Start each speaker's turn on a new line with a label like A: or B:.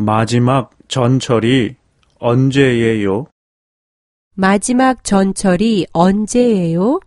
A: 마지막 전철이 언제예요?
B: 마지막 전철이 언제예요?